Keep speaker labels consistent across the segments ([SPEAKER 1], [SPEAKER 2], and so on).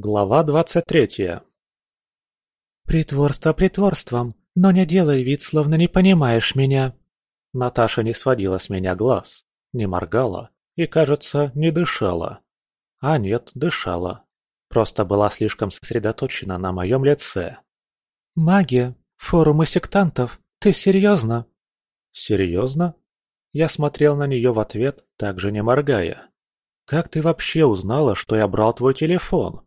[SPEAKER 1] Глава двадцать третья.
[SPEAKER 2] «Притворство притворством, но не делай вид, словно не понимаешь меня».
[SPEAKER 1] Наташа не сводила с меня глаз, не моргала и, кажется, не дышала. А нет, дышала. Просто была слишком сосредоточена на моем лице.
[SPEAKER 2] «Магия? Форумы сектантов? Ты серьезно?»
[SPEAKER 1] «Серьезно?» Я смотрел на нее в ответ, также не моргая. «Как ты вообще узнала, что я брал твой телефон?»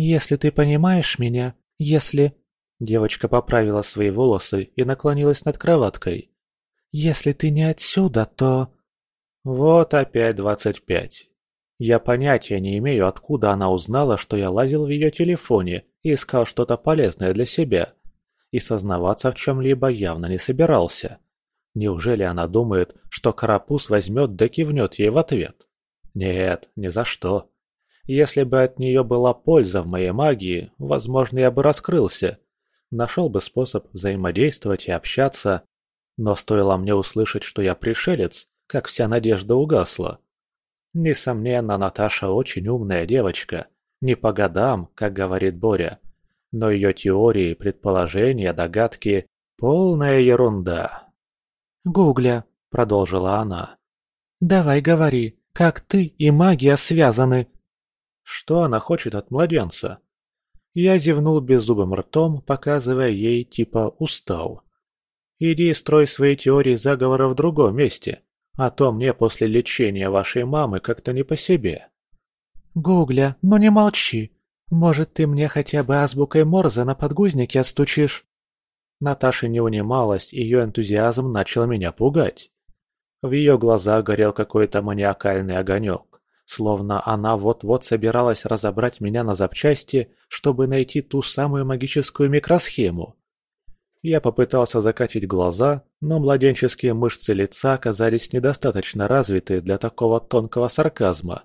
[SPEAKER 2] «Если ты понимаешь меня, если...» Девочка поправила свои волосы и наклонилась над кроваткой. «Если ты не отсюда, то...»
[SPEAKER 1] Вот опять двадцать пять. Я понятия не имею, откуда она узнала, что я лазил в ее телефоне и искал что-то полезное для себя. И сознаваться в чем-либо явно не собирался. Неужели она думает, что Карапуз возьмет да кивнет ей в ответ? Нет, ни за что. Если бы от нее была польза в моей магии, возможно, я бы раскрылся. Нашел бы способ взаимодействовать и общаться. Но стоило мне услышать, что я пришелец, как вся надежда угасла. Несомненно, Наташа очень умная девочка. Не по годам, как говорит Боря. Но ее теории, предположения, догадки – полная ерунда.
[SPEAKER 2] «Гугля», – продолжила она. «Давай говори, как ты и магия связаны?»
[SPEAKER 1] Что она хочет от младенца? Я зевнул беззубым ртом, показывая ей, типа, устал. Иди строй свои теории заговора в другом месте, а то мне после лечения вашей мамы как-то не по себе.
[SPEAKER 2] Гугля, ну не молчи. Может, ты мне хотя бы азбукой Морзе на подгузнике отстучишь?
[SPEAKER 1] Наташа не унималась, ее энтузиазм начал меня пугать. В ее глазах горел какой-то маниакальный огонек словно она вот-вот собиралась разобрать меня на запчасти, чтобы найти ту самую магическую микросхему. Я попытался закатить глаза, но младенческие мышцы лица оказались недостаточно развиты для такого тонкого сарказма.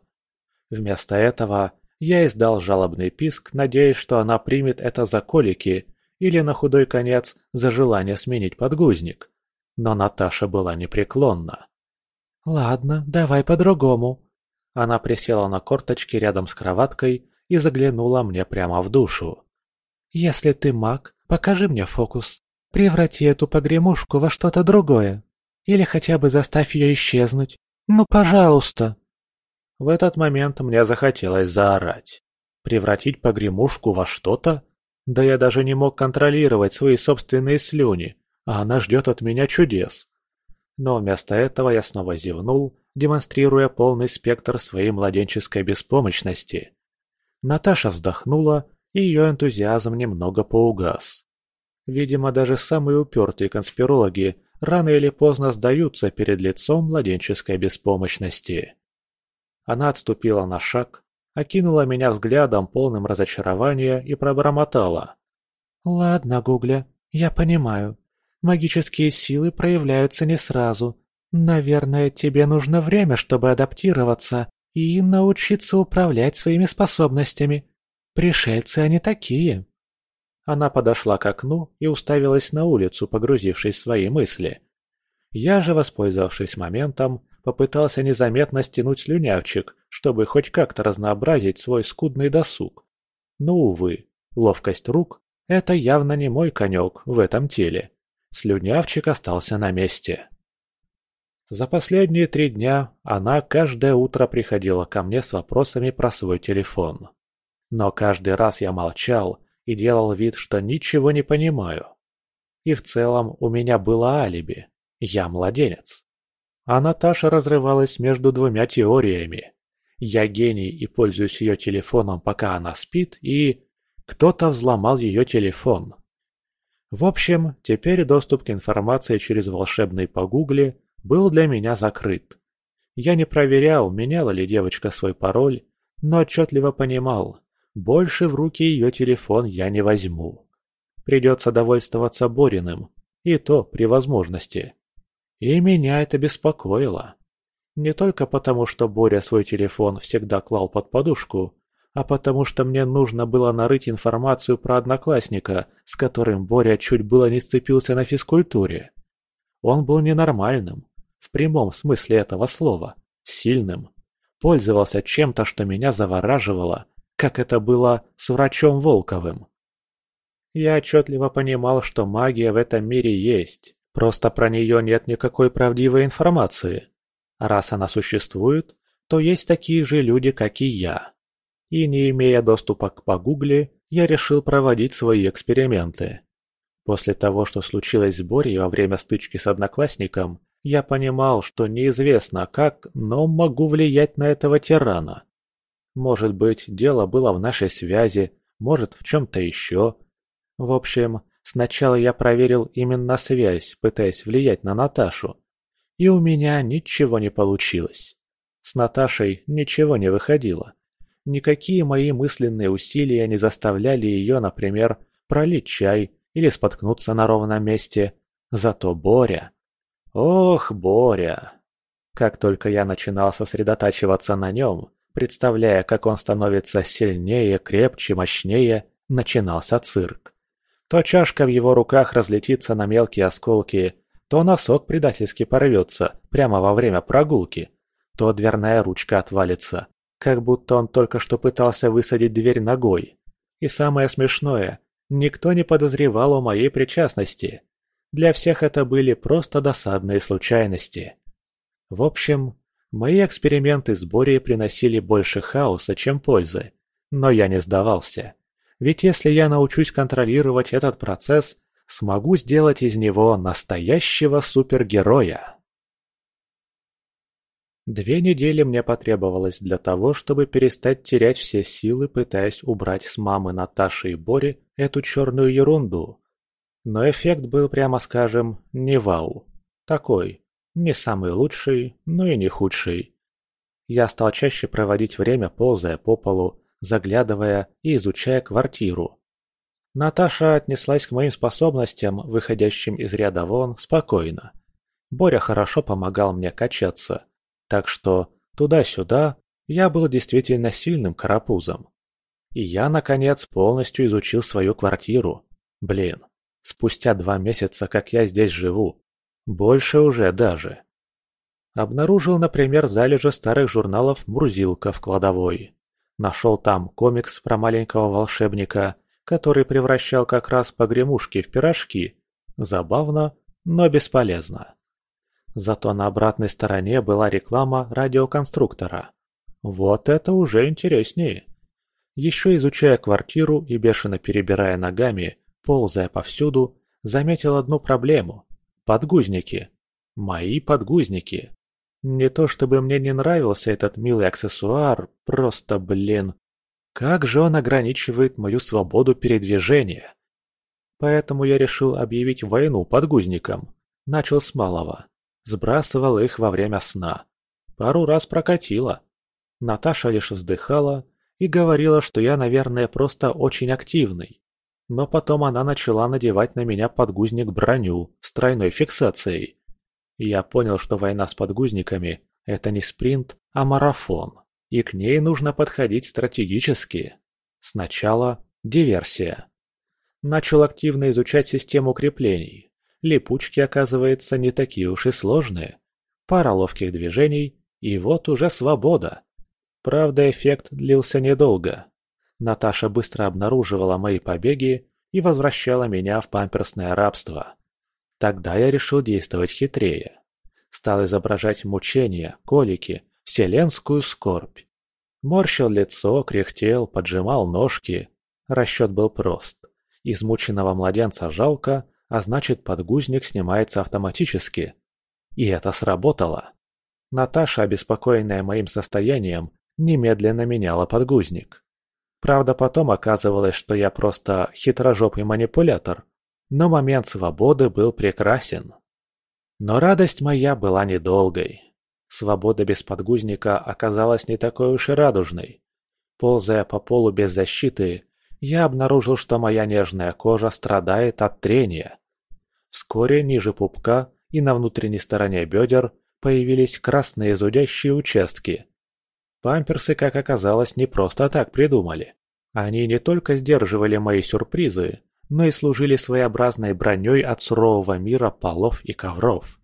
[SPEAKER 1] Вместо этого я издал жалобный писк, надеясь, что она примет это за колики или, на худой конец, за желание сменить подгузник. Но Наташа была непреклонна.
[SPEAKER 2] «Ладно, давай по-другому»,
[SPEAKER 1] она присела на корточки рядом с кроваткой и заглянула мне прямо в душу.
[SPEAKER 2] «Если ты маг, покажи мне фокус. Преврати эту погремушку во что-то другое. Или хотя бы заставь ее исчезнуть. Ну, пожалуйста!»
[SPEAKER 1] В этот момент мне захотелось заорать. Превратить погремушку во что-то? Да я даже не мог контролировать свои собственные слюни, а она ждет от меня чудес. Но вместо этого я снова зевнул демонстрируя полный спектр своей младенческой беспомощности. Наташа вздохнула, и ее энтузиазм немного поугас. Видимо, даже самые упертые конспирологи рано или поздно сдаются перед лицом младенческой беспомощности. Она отступила на шаг, окинула меня взглядом, полным разочарования, и пробормотала.
[SPEAKER 2] «Ладно, Гугля, я понимаю. Магические силы проявляются не сразу, Наверное, тебе нужно время, чтобы адаптироваться и научиться управлять своими способностями. Пришельцы они такие.
[SPEAKER 1] Она подошла к окну и уставилась на улицу, погрузившись в свои мысли. Я же, воспользовавшись моментом, попытался незаметно стянуть слюнявчик, чтобы хоть как-то разнообразить свой скудный досуг. Но, увы, ловкость рук – это явно не мой конек в этом теле. Слюнявчик остался на месте. За последние три дня она каждое утро приходила ко мне с вопросами про свой телефон. Но каждый раз я молчал и делал вид, что ничего не понимаю. И в целом у меня было алиби. Я младенец. А Наташа разрывалась между двумя теориями. Я гений и пользуюсь ее телефоном, пока она спит, и... Кто-то взломал ее телефон. В общем, теперь доступ к информации через волшебный погугли был для меня закрыт. Я не проверял, меняла ли девочка свой пароль, но отчетливо понимал, больше в руки ее телефон я не возьму. Придется довольствоваться Бориным, и то при возможности. И меня это беспокоило. Не только потому, что Боря свой телефон всегда клал под подушку, а потому что мне нужно было нарыть информацию про одноклассника, с которым Боря чуть было не сцепился на физкультуре. Он был ненормальным, в прямом смысле этого слова, сильным. Пользовался чем-то, что меня завораживало, как это было с врачом Волковым. Я отчетливо понимал, что магия в этом мире есть, просто про нее нет никакой правдивой информации. раз она существует, то есть такие же люди, как и я. И не имея доступа к погугле, я решил проводить свои эксперименты. После того, что случилось с Борей во время стычки с одноклассником, я понимал, что неизвестно как, но могу влиять на этого тирана. Может быть, дело было в нашей связи, может, в чем-то еще. В общем, сначала я проверил именно связь, пытаясь влиять на Наташу. И у меня ничего не получилось. С Наташей ничего не выходило. Никакие мои мысленные усилия не заставляли ее, например, пролить чай или споткнуться на ровном месте. Зато Боря... Ох, Боря! Как только я начинал сосредотачиваться на нем, представляя, как он становится сильнее, крепче, мощнее, начинался цирк. То чашка в его руках разлетится на мелкие осколки, то носок предательски порвется прямо во время прогулки, то дверная ручка отвалится, как будто он только что пытался высадить дверь ногой. И самое смешное, никто не подозревал о моей причастности. Для всех это были просто досадные случайности. В общем, мои эксперименты с Борей приносили больше хаоса, чем пользы. Но я не сдавался. Ведь если я научусь контролировать этот процесс, смогу сделать из него настоящего супергероя. Две недели мне потребовалось для того, чтобы перестать терять все силы, пытаясь убрать с мамы Наташи и Бори эту черную ерунду. Но эффект был, прямо скажем, не вау. Такой, не самый лучший, но и не худший. Я стал чаще проводить время, ползая по полу, заглядывая и изучая квартиру. Наташа отнеслась к моим способностям, выходящим из ряда вон, спокойно. Боря хорошо помогал мне качаться – так что туда-сюда я был действительно сильным карапузом. И я, наконец, полностью изучил свою квартиру. Блин, спустя два месяца, как я здесь живу. Больше уже даже. Обнаружил, например, залежи старых журналов «Мурзилка» в кладовой. Нашел там комикс про маленького волшебника, который превращал как раз погремушки в пирожки. Забавно, но бесполезно. Зато на обратной стороне была реклама радиоконструктора. Вот это уже интереснее. Еще изучая квартиру и бешено перебирая ногами, ползая повсюду, заметил одну проблему. Подгузники. Мои подгузники. Не то чтобы мне не нравился этот милый аксессуар, просто, блин, как же он ограничивает мою свободу передвижения. Поэтому я решил объявить войну подгузникам. Начал с малого. Сбрасывал их во время сна. Пару раз прокатило. Наташа лишь вздыхала и говорила, что я, наверное, просто очень активный. Но потом она начала надевать на меня подгузник броню с тройной фиксацией. я понял, что война с подгузниками – это не спринт, а марафон. И к ней нужно подходить стратегически. Сначала диверсия. Начал активно изучать систему креплений, Липучки, оказывается, не такие уж и сложные. Пара ловких движений, и вот уже свобода. Правда, эффект длился недолго. Наташа быстро обнаруживала мои побеги и возвращала меня в памперсное рабство. Тогда я решил действовать хитрее. Стал изображать мучения, колики, вселенскую скорбь. Морщил лицо, кряхтел, поджимал ножки. Расчет был прост. Измученного младенца жалко, а значит подгузник снимается автоматически. И это сработало. Наташа, обеспокоенная моим состоянием, немедленно меняла подгузник. Правда, потом оказывалось, что я просто хитрожопый манипулятор, но момент свободы был прекрасен. Но радость моя была недолгой. Свобода без подгузника оказалась не такой уж и радужной. Ползая по полу без защиты, я обнаружил, что моя нежная кожа страдает от трения. Вскоре ниже пупка и на внутренней стороне бедер появились красные зудящие участки. Памперсы, как оказалось, не просто так придумали. Они не только сдерживали мои сюрпризы, но и служили своеобразной броней от сурового мира полов и ковров.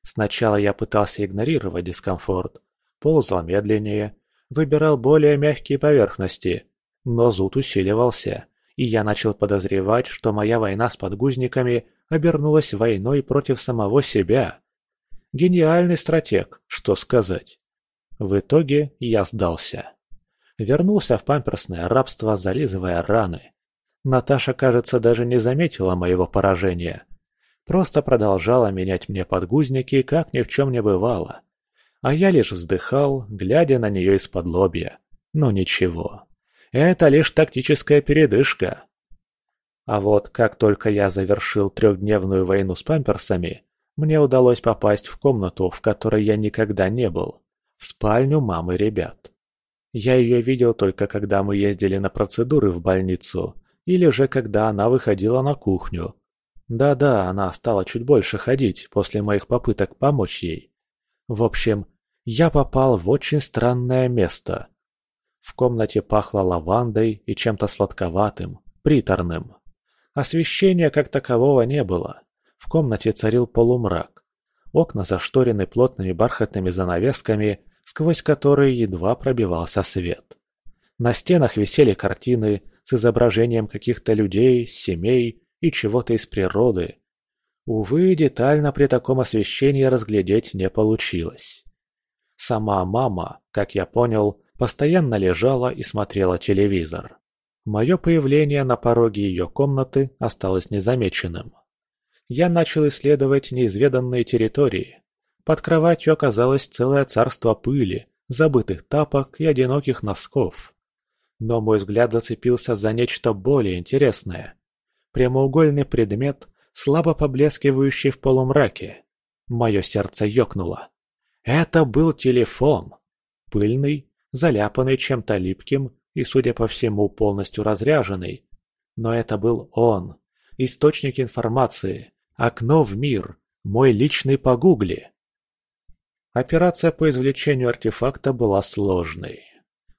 [SPEAKER 1] Сначала я пытался игнорировать дискомфорт, ползал медленнее, выбирал более мягкие поверхности, Но зуд усиливался, и я начал подозревать, что моя война с подгузниками обернулась войной против самого себя. Гениальный стратег, что сказать. В итоге я сдался. Вернулся в памперсное рабство, зализывая раны. Наташа, кажется, даже не заметила моего поражения. Просто продолжала менять мне подгузники, как ни в чем не бывало. А я лишь вздыхал, глядя на нее из-под лобья. Но ничего. Это лишь тактическая передышка. А вот как только я завершил трехдневную войну с памперсами, мне удалось попасть в комнату, в которой я никогда не был. В спальню мамы ребят. Я ее видел только когда мы ездили на процедуры в больницу, или же когда она выходила на кухню. Да-да, она стала чуть больше ходить после моих попыток помочь ей. В общем, я попал в очень странное место. В комнате пахло лавандой и чем-то сладковатым, приторным. Освещения как такового не было. В комнате царил полумрак. Окна зашторены плотными бархатными занавесками, сквозь которые едва пробивался свет. На стенах висели картины с изображением каких-то людей, семей и чего-то из природы. Увы, детально при таком освещении разглядеть не получилось. Сама мама, как я понял, постоянно лежала и смотрела телевизор. Мое появление на пороге ее комнаты осталось незамеченным. Я начал исследовать неизведанные территории. Под кроватью оказалось целое царство пыли, забытых тапок и одиноких носков. Но мой взгляд зацепился за нечто более интересное. Прямоугольный предмет, слабо поблескивающий в полумраке. Мое сердце ёкнуло. Это был телефон. Пыльный, заляпанный чем-то липким и, судя по всему, полностью разряженный. Но это был он. Источник информации. Окно в мир. Мой личный погугли. Операция по извлечению артефакта была сложной.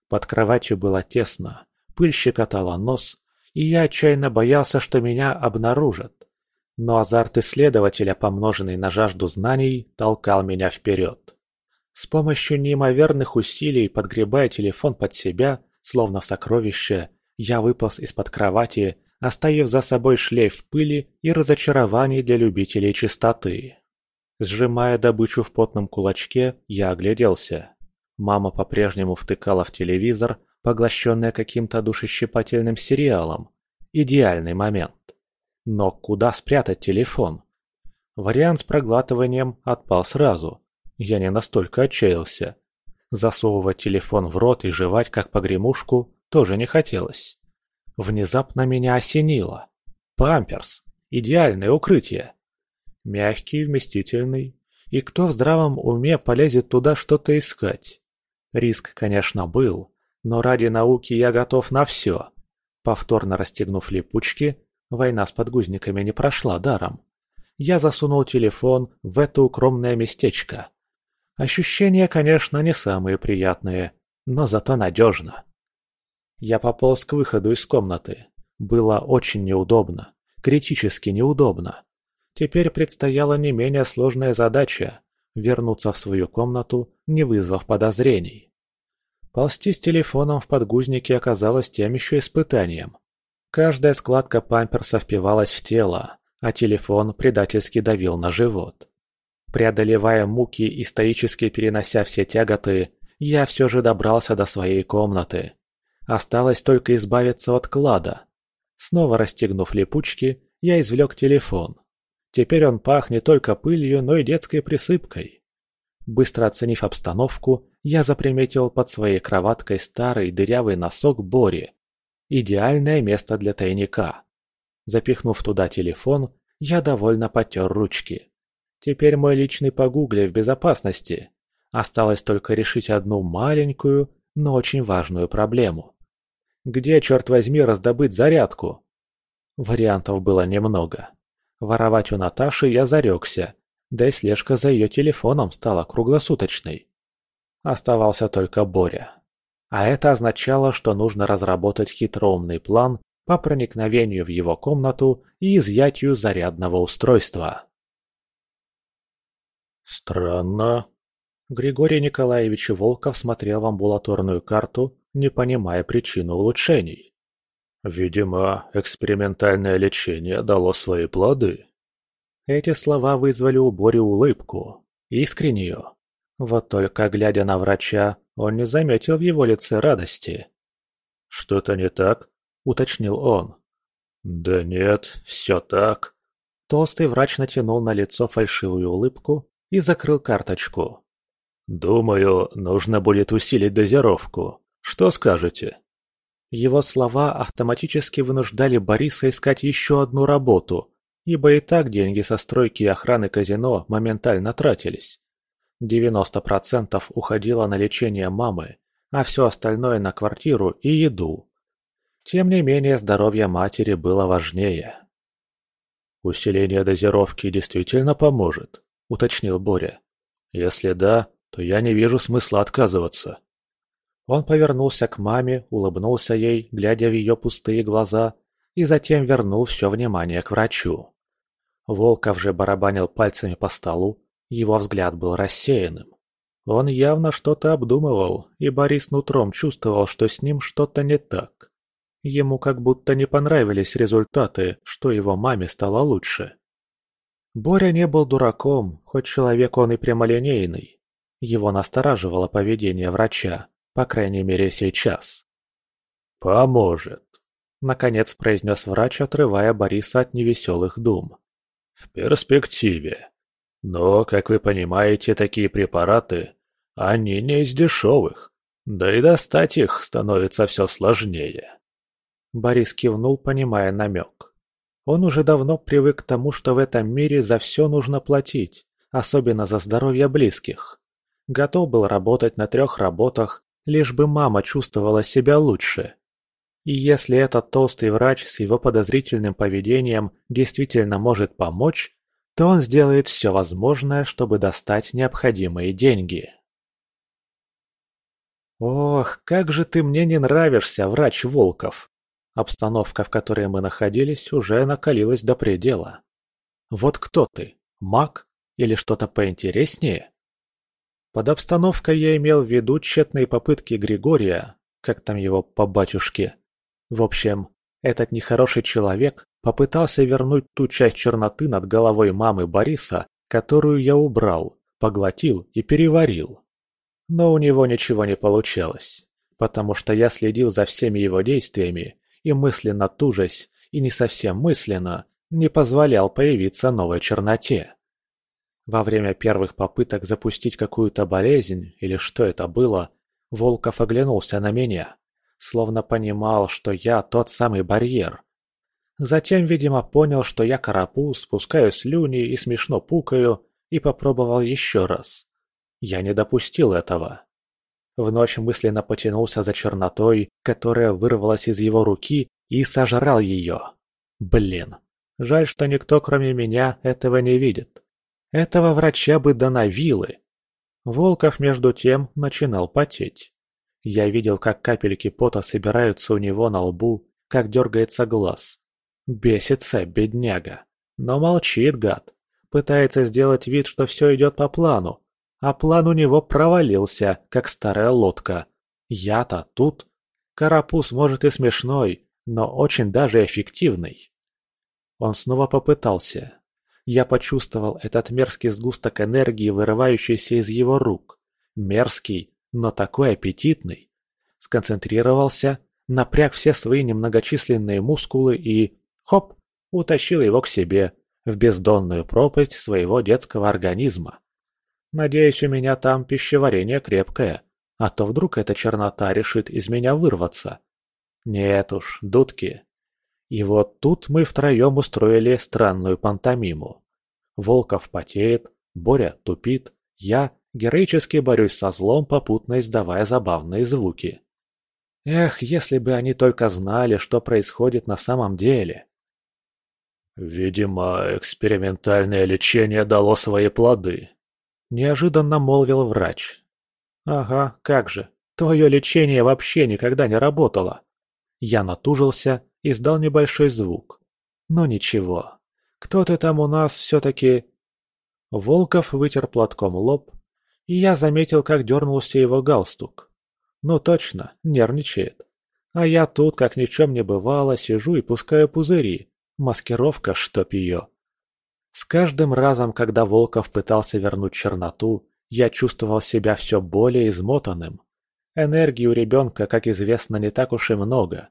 [SPEAKER 1] Под кроватью было тесно, пыль щекотала нос, и я отчаянно боялся, что меня обнаружат. Но азарт исследователя, помноженный на жажду знаний, толкал меня вперед. С помощью неимоверных усилий, подгребая телефон под себя, словно сокровище, я выполз из-под кровати, оставив за собой шлейф пыли и разочарований для любителей чистоты. Сжимая добычу в потном кулачке, я огляделся. Мама по-прежнему втыкала в телевизор, поглощенная каким-то душещипательным сериалом. Идеальный момент. Но куда спрятать телефон? Вариант с проглатыванием отпал сразу. Я не настолько отчаялся. Засовывать телефон в рот и жевать как погремушку тоже не хотелось. Внезапно меня осенило. Памперс. Идеальное укрытие. Мягкий, вместительный. И кто в здравом уме полезет туда что-то искать? Риск, конечно, был, но ради науки я готов на все. Повторно расстегнув липучки, война с подгузниками не прошла даром. Я засунул телефон в это укромное местечко. Ощущения, конечно, не самые приятные, но зато надежно. Я пополз к выходу из комнаты. Было очень неудобно, критически неудобно. Теперь предстояла не менее сложная задача – вернуться в свою комнату, не вызвав подозрений. Ползти с телефоном в подгузнике оказалось тем еще испытанием. Каждая складка памперса впивалась в тело, а телефон предательски давил на живот. Преодолевая муки и стоически перенося все тяготы, я все же добрался до своей комнаты. Осталось только избавиться от клада. Снова расстегнув липучки, я извлек телефон. Теперь он пах не только пылью, но и детской присыпкой. Быстро оценив обстановку, я заприметил под своей кроваткой старый дырявый носок Бори. Идеальное место для тайника. Запихнув туда телефон, я довольно потер ручки. Теперь мой личный погугли в безопасности. Осталось только решить одну маленькую, но очень важную проблему. Где, черт возьми, раздобыть зарядку? Вариантов было немного. Воровать у Наташи я зарекся, да и слежка за ее телефоном стала круглосуточной. Оставался только Боря. А это означало, что нужно разработать хитроумный план по проникновению в его комнату и изъятию зарядного устройства.
[SPEAKER 3] «Странно». Григорий Николаевич Волков смотрел в амбулаторную карту,
[SPEAKER 1] не понимая причину улучшений. «Видимо, экспериментальное лечение дало свои плоды». Эти слова вызвали у Бори улыбку, искреннюю. Вот только, глядя на врача, он не заметил в его лице радости. «Что-то не так?» – уточнил он. «Да нет, все так». Толстый врач натянул на лицо фальшивую улыбку и закрыл карточку. «Думаю, нужно будет усилить дозировку. Что скажете?» Его слова автоматически вынуждали Бориса искать еще одну работу, ибо и так деньги со стройки и охраны казино моментально тратились. 90% уходило на лечение мамы, а все остальное на квартиру и еду. Тем не менее, здоровье матери было важнее. «Усиление дозировки действительно поможет», — уточнил Боря. «Если да, то я не вижу смысла отказываться». Он повернулся к маме, улыбнулся ей, глядя в ее пустые глаза, и затем вернул все внимание к врачу. Волков же барабанил пальцами по столу, его взгляд был рассеянным. Он явно что-то обдумывал, и Борис нутром чувствовал, что с ним что-то не так. Ему как будто не понравились результаты, что его маме стало лучше. Боря не был дураком, хоть человек он и прямолинейный. Его настораживало поведение врача, по крайней мере, сейчас. «Поможет», — наконец произнес врач, отрывая Бориса от невеселых дум. «В перспективе. Но, как вы понимаете, такие препараты, они не из дешевых. Да и достать их становится все сложнее». Борис кивнул, понимая намек. Он уже давно привык к тому, что в этом мире за все нужно платить, особенно за здоровье близких. Готов был работать на трех работах, лишь бы мама чувствовала себя лучше. И если этот толстый врач с его подозрительным поведением действительно может помочь, то он сделает все возможное, чтобы достать необходимые деньги. «Ох, как же ты мне не нравишься, врач Волков!» Обстановка, в которой мы находились, уже накалилась до предела. «Вот кто ты? Маг? Или что-то поинтереснее?» Под обстановкой я имел в виду тщетные попытки Григория, как там его по батюшке. В общем, этот нехороший человек попытался вернуть ту часть черноты над головой мамы Бориса, которую я убрал, поглотил и переварил. Но у него ничего не получалось, потому что я следил за всеми его действиями и мысленно тужась, и не совсем мысленно, не позволял появиться новой черноте. Во время первых попыток запустить какую-то болезнь, или что это было, Волков оглянулся на меня, словно понимал, что я тот самый барьер. Затем, видимо, понял, что я карапуз, спускаю слюни и смешно пукаю, и попробовал еще раз. Я не допустил этого. В ночь мысленно потянулся за чернотой, которая вырвалась из его руки, и сожрал ее. Блин, жаль, что никто, кроме меня, этого не видит. Этого врача бы до навилы. Волков, между тем, начинал потеть. Я видел, как капельки пота собираются у него на лбу, как дергается глаз. Бесится, бедняга. Но молчит, гад. Пытается сделать вид, что все идет по плану. А план у него провалился, как старая лодка. Я-то тут. Карапуз может и смешной, но очень даже эффективный. Он снова попытался, я почувствовал этот мерзкий сгусток энергии, вырывающийся из его рук. Мерзкий, но такой аппетитный. Сконцентрировался, напряг все свои немногочисленные мускулы и... Хоп! Утащил его к себе, в бездонную пропасть своего детского организма. Надеюсь, у меня там пищеварение крепкое, а то вдруг эта чернота решит из меня вырваться. Нет уж, дудки, и вот тут мы втроем устроили странную пантомиму. Волков потеет, Боря тупит, я героически борюсь со злом, попутно издавая забавные звуки. Эх, если бы они только знали, что происходит на самом деле. «Видимо, экспериментальное лечение дало свои плоды», — неожиданно молвил врач. «Ага, как же, твое лечение вообще никогда не работало». Я натужился издал небольшой звук. Но ничего. Кто-то там у нас все-таки... Волков вытер платком лоб, и я заметил, как дернулся его галстук. Ну точно, нервничает. А я тут, как ни в чем не бывало, сижу и пускаю пузыри. Маскировка, чтоб ее. С каждым разом, когда Волков пытался вернуть черноту, я чувствовал себя все более измотанным. Энергии у ребенка, как известно, не так уж и много.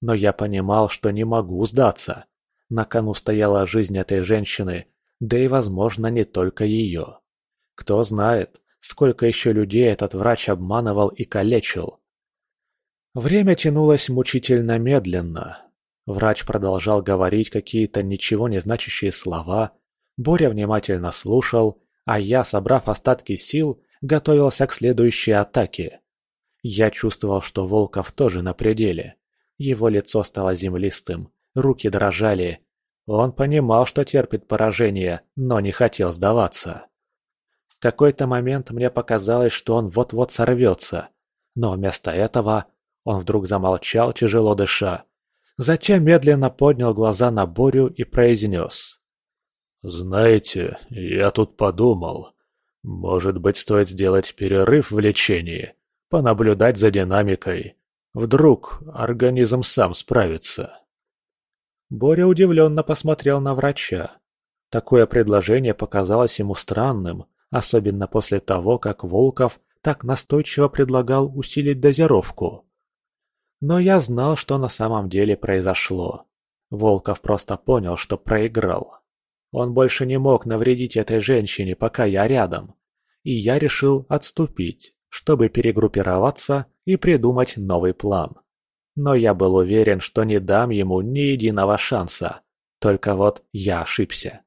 [SPEAKER 1] Но я понимал, что не могу сдаться. На кону стояла жизнь этой женщины, да и, возможно, не только ее. Кто знает, сколько еще людей этот врач обманывал и калечил. Время тянулось мучительно медленно. Врач продолжал говорить какие-то ничего не значащие слова. Боря внимательно слушал, а я, собрав остатки сил, готовился к следующей атаке. Я чувствовал, что Волков тоже на пределе. Его лицо стало землистым, руки дрожали. Он понимал, что терпит поражение, но не хотел сдаваться. В какой-то момент мне показалось, что он вот-вот сорвется. Но вместо этого он вдруг замолчал, тяжело дыша. Затем медленно поднял глаза на Борю и произнес. «Знаете, я тут подумал. Может быть, стоит сделать перерыв в лечении, понаблюдать за динамикой. Вдруг организм сам справится». Боря удивленно посмотрел на врача. Такое предложение показалось ему странным, особенно после того, как Волков так настойчиво предлагал усилить дозировку. Но я знал, что на самом деле произошло. Волков просто понял, что проиграл. Он больше не мог навредить этой женщине, пока я рядом. И я решил отступить, чтобы перегруппироваться и придумать новый план. Но я был уверен, что не дам ему ни единого шанса. Только вот я ошибся.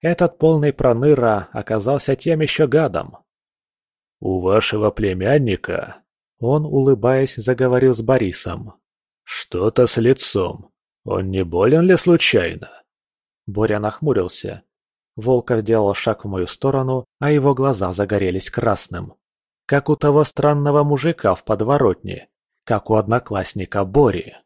[SPEAKER 1] Этот полный проныра оказался тем еще гадом. «У вашего племянника...» Он, улыбаясь, заговорил с Борисом. «Что-то с лицом. Он не болен ли случайно?» Боря нахмурился. Волков сделал шаг в мою сторону, а его глаза загорелись красным. Как у того странного мужика в подворотне, как у одноклассника Бори.